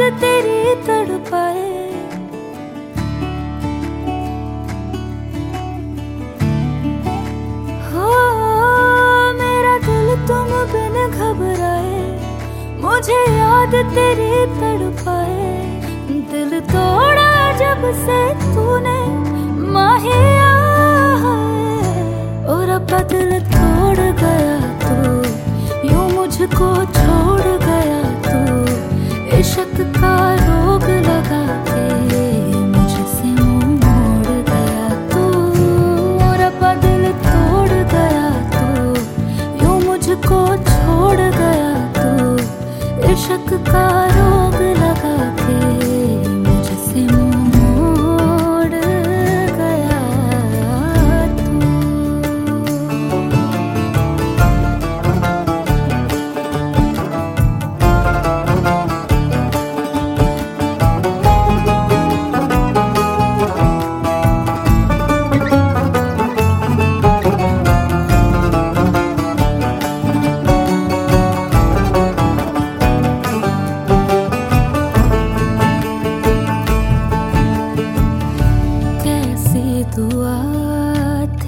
तेरी तड़पाए। हो, मेरा दिल तुम बिन घबराए। मुझे याद तेरी तड़पाए। दिल तोड़ा जब से तूने माहिया और अब तू का रोग लगा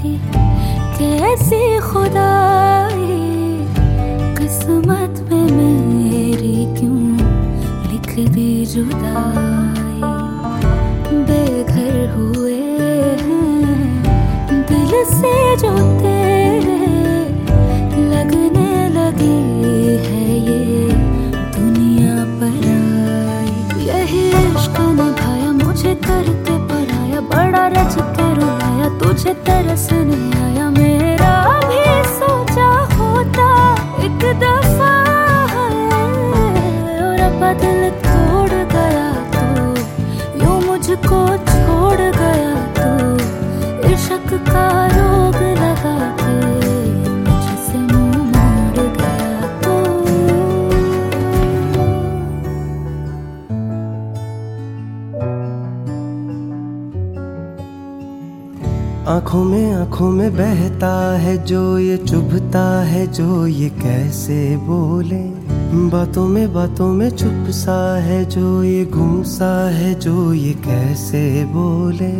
थी कैसी खुदाई? किस्मत में मेरी क्यों लिख दी जुदाई? बेघर हुए तुझे तरस नहीं आया मेरा भी सोचा होता एक दफ़ा आँखों में आँखों में बहता है जो ये चुभता है, जो ये कैसे बोले। बातों में बातों में चुप सा है, जो ये गुमसा है, जो ये कैसे बोले।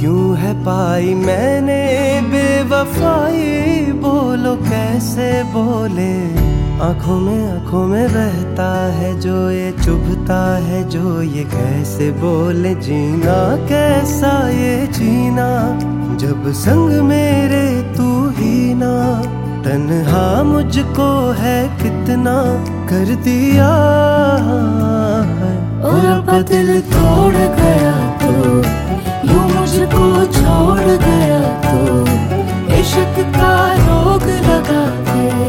क्यों है पाई मैंने बेवफाई? बोलो कैसे बोले? आँखों में आँखों में बहता है जो ये चुभता है, जो ये कैसे बोले, जीना कैसा ये जीना? जब संग मेरे तू ही ना, तन्हा मुझको है कितना कर दिया और अब दिल तोड़ गया तो यूँ मुझको छोड़ गया तू, इश्क का रोग लगा के